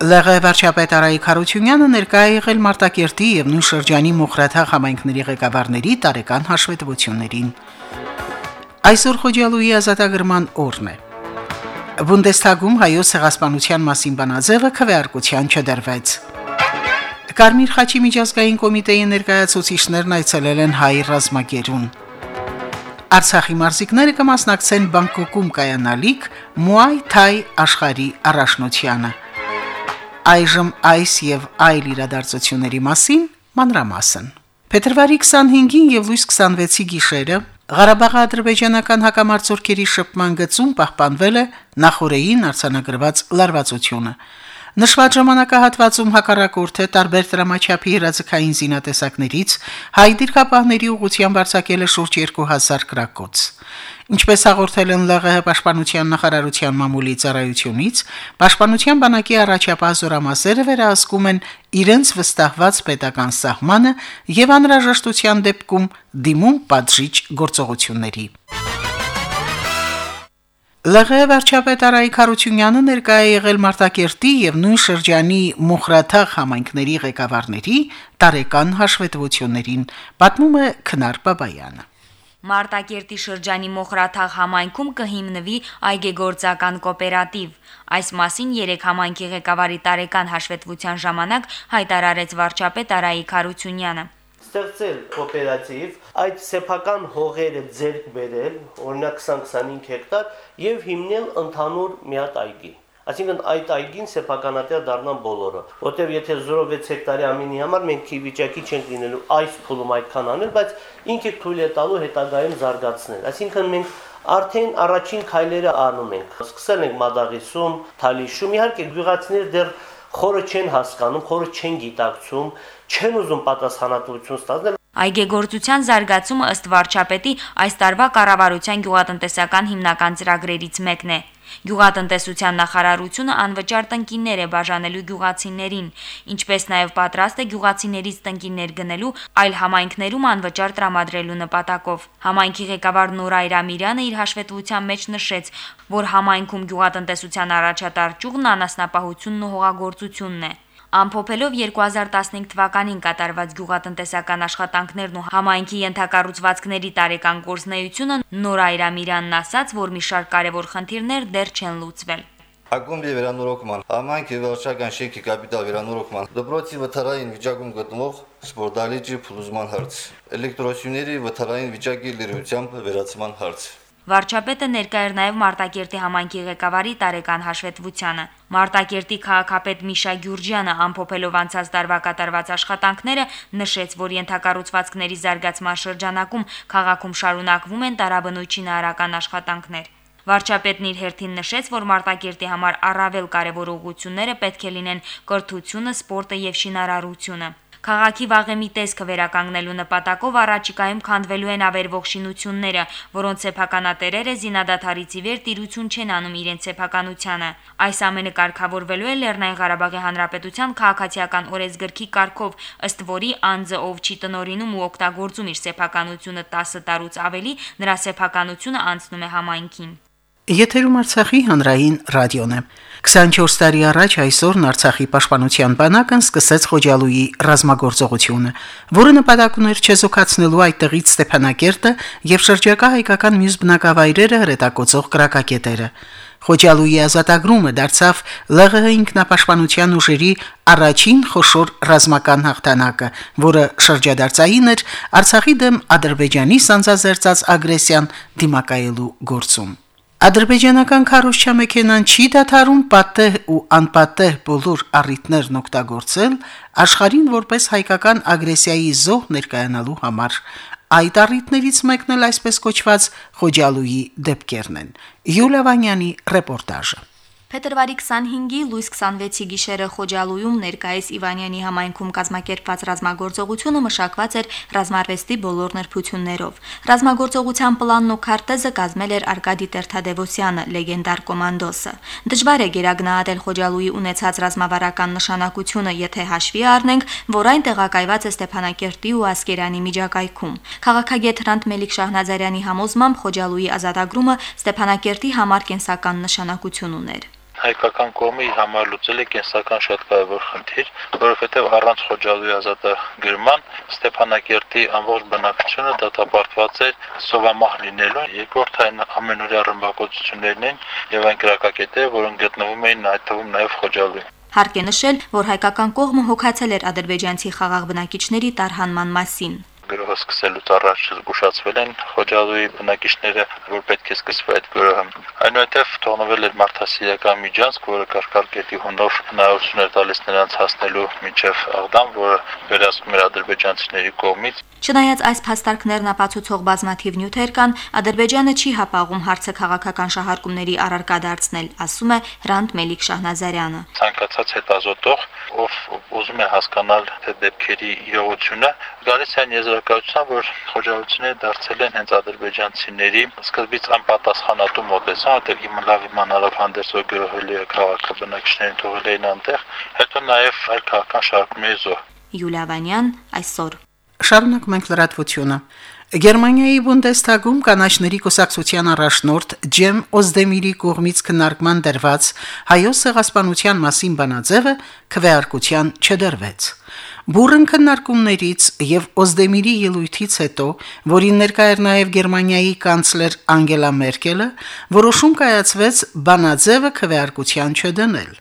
ԼՂ վարչապետ Արայիկ Խարությունյանը ներկայ է եղել Մարտակերտի եւ նույն շրջանի Մոխրաթա համայնքների ղեկավարների տարեկան հաշվետվություններին։ Այսօր Խոջալուի ազատագրման օրն է։ Բունդեսթագում հայոց ցեղասպանության մասին բանաձևը քվեարկության չդրվեց։ Կարմիր խաչի միջազգային կոմիտեի ներկայացուցիչներն այցելել են հայ ռազմագերուն։ Արցախի մարզիկները կմասնակցեն Բանգկոկում կայանալիք Muay Thai աշխարհի առաջնությանը։ Այժմ այս եւ այլ իրադարձությունների մասին մանրամասն։ Փետրվարի 25-ին եւ լույս 26-ի գիշերը Ղարաբաղի ադրբեջանական հակամարտությունների շփման գծում պահպանվել է նախորդին արձանագրված լարվածությունը։ Նշված ժամանակահատվածում հակառակորդը տարբեր դրամաչափի հրաձգային զինատեսակներից հայ դիրքապահների ուղղությամբ արձակել է շուրջ 2000 գրակոց։ Ինչպես հաղորդել են ԼՂՀ պաշտպանության նախարարության մամուլի ծառայությունից, պաշտպանության բանակի առաջապահ զորամասերը վերահսկում են իրենց վստահված պետական սահմանը եւ անհրաժեշտության դեպքում դիմում պատժիչ գործողությունների։ ԼՂ վարչապետ Արայիկ Խարությունյանը ներկայ է եղել Մարտակերտի եւ նույն շրջանի Մոխրաթաղ համայնքների ղեկավարների տարեկան հաշվետվություններին, պատմում է Քնար Բաբայանը։ Մարտակերտի շրջանի Մոխրաթաղ համայնքում կհիմնվի այգեգործական կոոպերատիվ։ Այս մասին երեք համայնքի ղեկավարի տարեկան հաշվետվության ժամանակ հայտարարեց վարչապետ Արայիկ Խարությունյանը ստեղծել կոոպերատիվ, այդ սեփական հողերը ձեռք բերել, օրինակ 20-25 հեկտար եւ հիմնել ընդհանուր մի հատ այգի։ Այսինքն այդ այգին սեփականատեր դառնան բոլորը, որտեղ եթե 0.6 հեկտարի ամինի համար մենք վիճակի չենք լինելու այս փուլում այդքան անել, բայց ինքը թույլ է տալու հետագայում զարգացնել։ Այսինքն մենք արդեն առաջին քայլերը անում ենք։ Սկսել ենք Մադաղիսում, Թալիշում, իհարկե գյուղացիները դեռ խորը չեն հասկանում, խորը չեն գիտակցում, չեն ուզում պատասխանատվություն ստանալ Այգեգործության զարգացումը ըստ վարչապետի այս տարվա կառավարության գյուղատնտեսական հիմնական ծրագրերից մեկն է։ Գյուղատնտեսության նախարարությունը անվճար տնկիներ է բաժանելու գյուղացիներին, ինչպես նաև պատրաստ է գյուղացիներից տնկիներ գնելու այլ համայնքներում անվճար տրամադրելու նպատակով։ Համայնքի ղեկավար Նորա Իրամիրյանը իր հաշվետվության մեջ նշեց, որ համայնքում գյուղատնտեսության առաջատար ճյուղն անասնապահությունն ու հողագործությունն է։ Ամփոփելով 2015 թվականին կատարված գյուղատնտեսական աշխատանքներն ու համայնքի ենթակառուցվածքների տարեկան կորզնեությունը Նորա Իրամիրյանն ասաց, որ մի շարք կարևոր խնդիրներ դեռ չեն լուծվել։ Ակումբի վերանորոգման, համայնքի վարչական շենքի կապիտալ վերանորոգման, դպրոցի վթարային վիճակում գտնվող սպորտալիջի փլուզման հարց, էլեկտրոսյուների վթարային վիճակի լրիվությամբ վերացման հարց։ Վարչապետը ներկա էր նաև Մարտակերտի համայնքի ղեկավարի տարեկան հաշվետվությանը։ Մարտակերտի քաղաքապետ Միշա Գյուրջյանը ամփոփելով անցած տարվա կատարված աշխատանքները նշեց, որ ենթակառուցվածքների զարգացման շրջանակում քաղաքում շարունակվում են տարաբնույթի նահարական աշխատանքներ։ Վարչապետն իր հերթին նշեց, որ Մարտակերտի համար առավել կարևոր ուղղությունները պետք է լինեն կրթությունը, սպորտը եւ շինարարությունը։ Քաղաքի վաղեմի տեսքը վերականգնելու նպատակով առաջիկայում քանդվելու են ավերվող շինությունները, որոնց սեփականատերերը զինադադարից ի վեր տիրություն չեն անում իրենց սեփականությանը։ Այս ամենը կարգավորվելու է Լեռնային Ղարաբաղի Հանրապետության քաղաքացիական օրենսգրքի կարգով, ըստ որի անձը ով չի տնորինում ու օգտագործում իր սեփականությունը 10 տարուց ավելի, նրա սեփականությունը անցնում է համայնքին։ Եթերում Արցախի հանրային ռադիոն է։ 24 տարի առաջ այսօրն Արցախի պաշտպանության բանակն սկսեց Խոջալուի ռազմագործողությունը, որը նպատակ ուներ չեզոքացնելու այդտեղից Ստեփանակերտը եւ շրջակա հայկական մյուս բնակավայրերը հրետակոծող կրակակետերը։ Խոջալուի ազատագրումը դարձավ ԼՂՀ ինքնապաշտպանության ուժերի առաջին խոշոր ռազմական հաղթանակը, որը շրջադարձային էր Արցախի դեմ Ադրբեջանի սանձազերծած ագրեսիան դիմակայելու գործում։ Ադրբեջանական քարոշչամեքենան չի դադարում պատեհ ու անպատեհ բոլոր առիթներն օգտագործել աշխարհին որպես հայկական ագրեսիայի զոհ ներկայանալու համար։ Այդ առիթներից մեկն էլ այսպես կոչված Խոջալուի դեպքերն են։ Յուլիա Վանյանի ռեպորտաժը։ Փետրվարի 25-ի լույս 26-ի գիշերը Խոջալույում ներկայիս Իվանյանի համայնքում կազմակերպված ռազմագործողությունը մշակված էր ռազմարվեստի բոլոր նրբություններով։ Ռազմագործողության պլանն ու քարտեզը կազմել էր Արկադի Տերթադևոսյանը, լեգենդար կոմանդոսը։ Դժվար է գերագնահատել Խոջալույի ունեցած ռազմավարական նշանակությունը, եթե հաշվի առնենք, որ այն տեղակայված է Ստեփանակերտի ու Ասկերանի միջակայքում։ Քաղաքագետ Հրանտ Մելիք Շահնազարյանի համոզմամբ Խոջալույի ազատագրումը Ստեփանակերտի համար կենսական նշանակություն ուներ հայկական կողմը իր համար լուծել է կենսական շատ կարևոր խնդիր, որովհետև առանց Խոջալույի ազատագրման Ստեփանակերտի ամբողջ բնակչությունը դատապարտված էր սովամահ լինելու։ Երկրորդ այն ամենօրյա ռմբակոծություններն են եւ այն գրակակետերը, որոնք գտնվում էին այդ թվում նաեւ Խոջալույի։ Հարկ է նշել, որ հայկական կողմը հոգացել էր ադրբեջանցի խաղաղ բնակիչների տարհանման մասին գրոհը սկսելուց առաջ զգուշացվել են Խոջալույի բնակիչները, որ պետք է սկսվի այդ գրոհը։ Այնուհետև թողնվել էր մարդասիրական միջանցք, որը Կարկարկետի հունով հնարավորություն էր տալիս նրանց հասնելու միջև Աղդամ, որը վերահսկում էր ադրբեջանցիների կողմից։ Չնայած այս փաստարկներն ապացուցող բազմաթիվ նյութեր կան, Ադրբեջանը չի հապաղում հարցը քաղաքական շահարկումների առարկա դարձնել, ասում է Հրանտ Մելիք Շահնազարյանը։ Ցանկացած հետազոտող, ով ուզում է հասկանալ թե դեպքերի իրողությունը, գալիս է եզրակացության, որ խոժարությունները դարձել են հենց ադրբեջանցիների սկզբից անպատասխանատու մոտեցան, որտեղ իմ լավ իմանալով հանդերձ որ գրոհելի է քաղաքը բնակիչներին թողել էին անտեղ, հետո նաև այլ քաղաքական շարքումների զոհ։ Յուլիա Վանյան այսօր Շարունակում ենք լրատվությունը։ Գերմանիայի Բունդեսթագում կանաչների կուսակցության առաջնորդ Ջեմ Օզդեմիրի կողմից քննարկման դրված հայոց ցեղասպանության մասին բանաձևը քվեարկության չդրվեց։ Բուրըն քննարկումներից եւ Օզդեմիրի ելույթից հետո, որին ներկա էր նաեւ Գերմանիայի կանցլեր Անգելա Մերկելը, որոշում կայացվեց բանաձևը քվեարկության չդնել,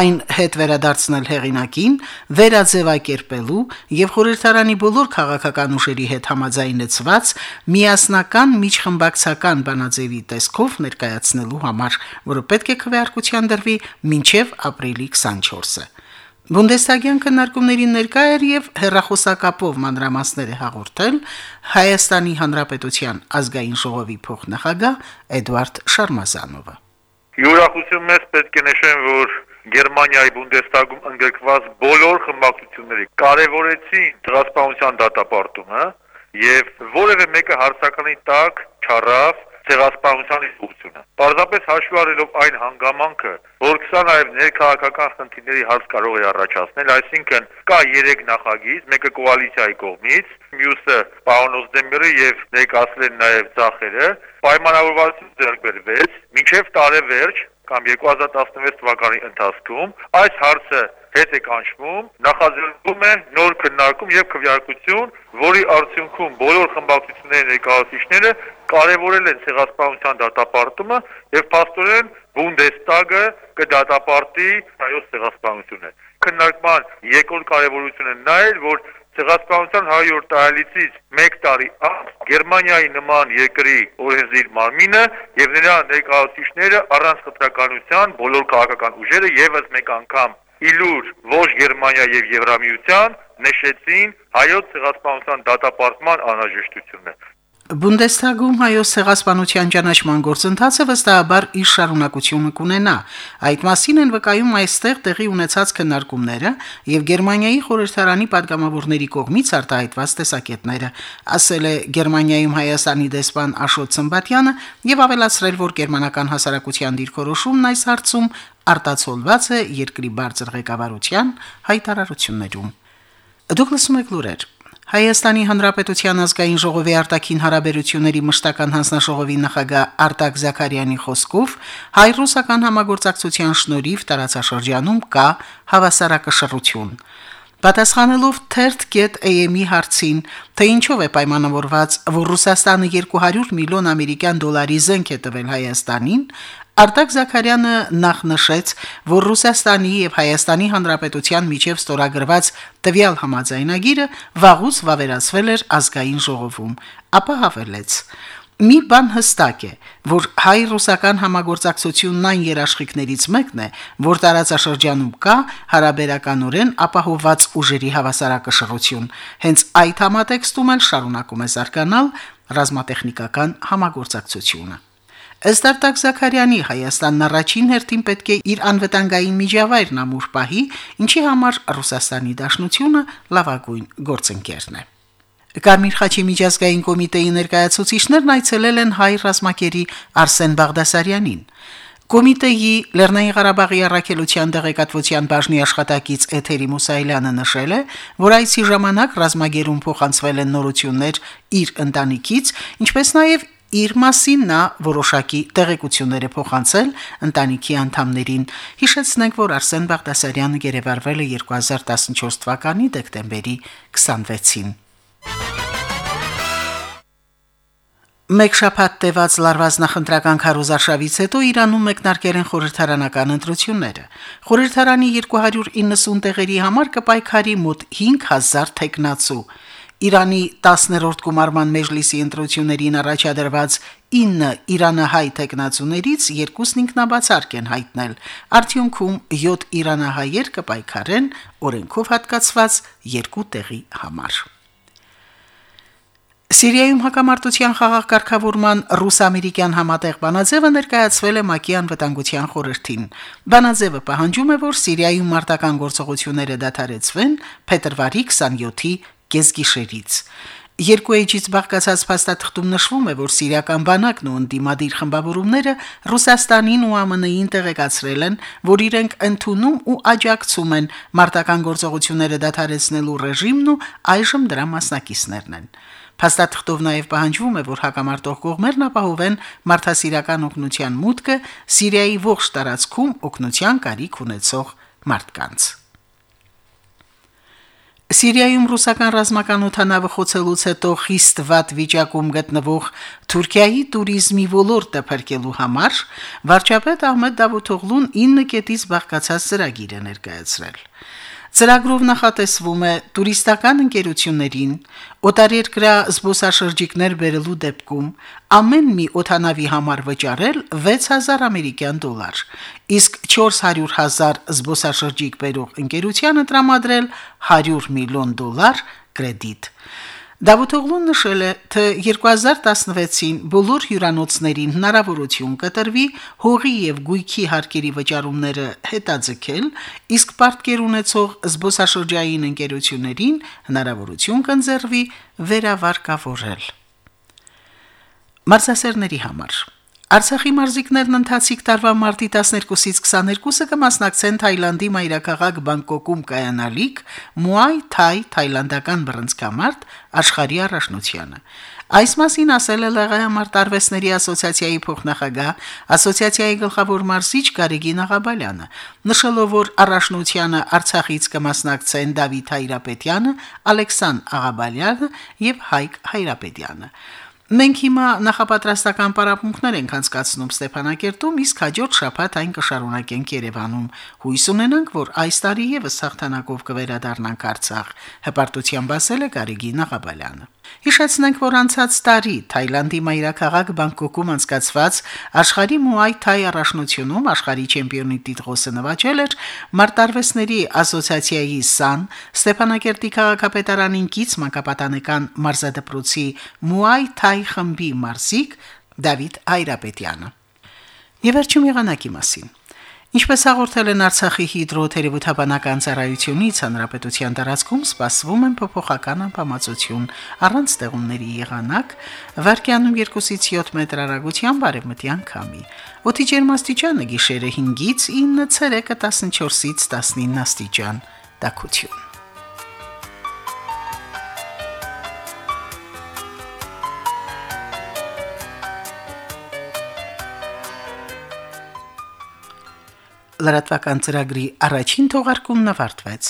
այն հետ վերադարձնել հեղինակին, վերաձևակերպելու եւ խորհրդարանի բոլոր քաղաքական ուժերի հետ համաձայնեցված միասնական միջխմբակցական բանաձևի տեսքով ներկայացնելու համար, որը պետք է քվեարկության դրվի մինչև ապրիլի 24-ը։ Բունդեսթագյան քննարկումներին ներկա էր եւ հերրախոսակապով մանրամասները հաղորդել Հայաստանի Հանրապետության ազգային ժողովի փոխնախագահ Էդվարդ Շարմազանովը։ Յուրախություն մեծ պետք է նշեմ, որ Գերմանիայի Բունդեսթագում ընդգրկված բոլոր խմբակցությունները կարևորեցին դրասպանության դատապարտումը եւ որևէ մեկը հարցականի տակ չառավ ցեղասպանության իշխությունը։ Պարզապես հաշվի առնելով այն հանգամանքը, որ կսա նաև ներքաղաքական խնդիրների հարց կարող է առաջացնել, այսինքն կա 3 նախագիծ, մեկը կոալիցիայի կողմից, մյուսը պարոն Օզդեմիրը եւ ներկայացրել նաև ցախերը, պայմանավորվածություն ձեռք բերվեց, մինչև տարեվերջ կամ 2016 թվականի ընթացքում այս հարցը հետ է կանչվում, նախաձեռնվում է նոր քննարկում եւ քվեարկություն, որի արդյունքում բոլոր խմբակցությունների ներկայացուցիչները կարևորել են ցեղասպանության դատապարտումը եւ փաստորեն Բունդեստագը կդատապարտի հայոց ցեղասպանությունը։ Քննարկման երկրորդ կարևորությունը նա է, որ ցեղասպանության 100 տարելիցից 1 տարի անց Գերմանիայի նման երկրի օրենսդիր մարմինը եւ նրա ներկայացուցիչները առանց խտրականության բոլոր քաղաքական ուժերը եւս մեկ անգամ իլուր ոչ Գերմանիա եւ Եվրամիության նշեցին հայոց ցեղասպանության դատապարտման անհրաժեշտությունը։ Բունդեսթագում հայոց ցեղասպանության ճանաչման գործընթացը վստահաբար իր շարունակությունը կունենա։ Այդ մասին են վկայում այստեղ տեղի ունեցած քննարկումները եւ Գերմանիայի խորհրդարանի падգամավորների կողմից արտահայտված տեսակետները, ասել է Գերմանիայում Հայաստանի դեսպան Աշոտ Սմբատյանը եւ ավելացրել, որ գերմանական հասարակության դիրքորոշումն այս հարցում արտացոլված է երկրի բարձր ղեկավարության հայտարարություններում։ Դուք լսում եք լուրեր։ Հայաստանի Հանրապետության ազգային ժողովի արտաքին հարաբերությունների մշտական հանձնաժողովի նախագահ Արտակ Զաքարյանի խոսքով հայ-ռուսական համագործակցության շնորհիվ տարածաշրջանում կա հավասարակշռություն։ Պատասխանելով թերթ.am-ի հարցին, թե ինչով է պայմանավորված, որ Ռուսաստանը 200 միլիոն ամերիկյան դոլարի զենք է տվել Հայաստանին, Արտակ Զաքարյանը նախ նշեց, որ Ռուսաստանի եւ Հայաստանի Հանրապետության միջև ստորագրված տվյալ համաձայնագիրը վաղուց վավերացվել էր ազգային ժողովում, ապա հավելեց. Մի բան հստակ է, որ հայ-ռուսական համագործակցությունն այն երաշխիքներից մեկն է, որ տարածաշրջանում կա հարաբերականորեն ապահովված ուժերի հավասարակշռություն։ Հենց այդ համատեքստում էլ շարունակում է զարգանալ ռազմատեխնիկական համագործակցությունը։ Ըստ Արտակ Զաքարյանի Հայաստանն առաջին հերթին պետք է իր անվտանգային միջավայրն ամուր պահի, ինչի համար Ռուսաստանի Դաշնությունը լավագույն գործընկերն է։ Կարմիր խաչի միջազգային կոմիտեի ներկայացուցիչներն այցելել են հայ ռազմակերի Արսեն Բաղդասարյանին։ Կոմիտեի Լեռնային Ղարաբաղի առաքելության դեղեկատվության բաժնի աշխատակից Էթերի Մուսայելյանը նշել է, որ այսի ժամանակ ռազմագերում փոխանցվել են նորություններ իր ընտանիքից, ինչպես նաև իր մասին նա որոշակի տեղեկություններ է փոխանցել ընտանիքի անդամներին։ Հիշեցնենք, որ Արսեն Բաղդասարյանը գերեվարվել է 2014 թվականի դեկտեմբերի 26-ին։ Մեկ շաբաթ տևած լարված նախընտրական քարոզարշավից հետո Իրանում մեկնարկել են խորհրդարանական ընտրությունները։ Խորհրդարանի 290 տեղերի համար կպայքարի մոտ 5000 տեխնացու։ Իրանի 10-րդ գումարման մեջլիսի ընտրություններին առաջադրված 9 իրանահայ տեխնացուներից երկուսն ինքնաբացարկ են հայտնել։ Արդյունքում 7 իրանահայեր կպայքարեն օրենքով հատկացված երկու տեղի համար։ Սիրիայում հակամարտության խաղաղ կարգավորման ռուս-ամերիկյան համատեղ բանաձևը ներկայացվել է ՄԱԿ-ի անվտանգության խորհրդին։ Բանաձևը պահանջում է, որ Սիրիայում մարտական գործողությունները դադարեցվեն փետրվարի 27-ի կեսգիշերից։ Երկու էջից բաղկացած փաստաթղթում նշվում է, որ սիրիական բանակն ու ընդդիմադիր խմբավորումները Ռուսաստանին ու ԱՄՆ-ին տեղեկացրել են, որ իրենք ընդունում ու աջակցում են մարտական գործողությունները դադարեցնելու ռեժիմն ու այժմ դրա մասնակիցներն են։ Փաստաթղթով նաև պահանջվում է, որ հակամարտող կողմերն ապահովեն մարդասիրական օգնության մուտքը Սիրիայի ողջ տարածքում օգնության կարիք ունեցող մարդկանց։ Սիրիայում ռուսական ռազմական օթանավը խոցելուց հետո խիստ վատ վիճակում գտնվող Թուրքիայի туриզմի ոլորտը փրկելու համար վարչապետ Ահմեդ Դավութողլուն 9 կետից բաղկացած ծրագիր է ներկայացրել։ Ծրագրով նախատեսվում է տուրիստական ընկերություններին օտարերկրյա զբոսաշրջիկներ բերելու դեպքում ամեն մի օթանավի համար վճարել 6000 ամերիկյան դոլար, իսկ 400.000 զբոսաշրջիկ բերող ընկերությանը տրամադրել 100 միլիոն դոլար կրեդիտ։ Դավութօղլուն նշել է, թե 2016-ին բոլոր հյուրանոցներին հնարավորություն կտրվի հողի եւ գույքի հարկերի վճարումները հետաձգել, իսկ պարտքեր ունեցող զբոսաշրջային ընկերություններին հնարավորություն կընձեռվի վերավարկավորել։ Մարզասերների համար Արցախի մարզիկներն ընթացիկ տարվա մարտի 12-ից 22-ը կմասնակցեն Թայլանդի մայրաքաղաք Բանգկոկում կայանալիք Muay Thai թայլանդական բռնցքամարտ աշխարհի առաջնությանը։ Այս մասին ասել է Լեգայամարտ արվեստների ասոցիացիայի փոխնախագահ, ասոցիացիայի գլխավոր մարզիչ Գարեգին Աղաբալյանը, նշելով, որ առաջնությանը Արցախից կմասնակցեն Դավիթ Հայրապետյանը, Ալեքսան Աղաբալյանը եւ Հայկ Հայրապետյանը։ Մենք հիմա նախապատրաստական պարապմունքներ ենք անցկացնում Ստեփանակերտում, իսկ հաջորդ շաբաթ այն կշարունակենք Երևանում։ Հույս ունենանք, որ այս տարի եւս հաղթանակով կվերադառնանք Արցախ, հպարտությամբ ասել է Գարիգին Աղաբալյանը։ Հիշեցնենք, որ անցած տարի Թայլանդի մայրաքաղաք Բանգկոկում անցկացված աշխարհի Muay Thai առաջնությունում աշխարհի չեմպիոնի տիտղոսը նվաճել էր Մարտարվեսների ասոցիացիայի ՍԱՆ Ստեփանակերտի քաղաքապետարանին կից մանկապատանեկան մարզադպրոցի Muay Thai խմբի մարզիկ Դավիթ Հայրապետյանը։ Եվ վերջում եղանակի մասին։ Ինչպես հաղորդել են Արցախի հիդրոթերապևտաբանական ծառայությունից, հանրապետության տարածքում սպասվում են փոփոխական անբավարարություն առանց ստեղումների եղանակ, վարկյանում 2-ից 7 մետր հեռագությամբ արևմտյան քամի։ Օդի ջերմաստիճանը գիշերը 5-ից 9, ցերեկը 14-ից 19 աստիճան։ Տակություն։ լրատվական ծրագրի առաջին թողարկումն ավարտվեց։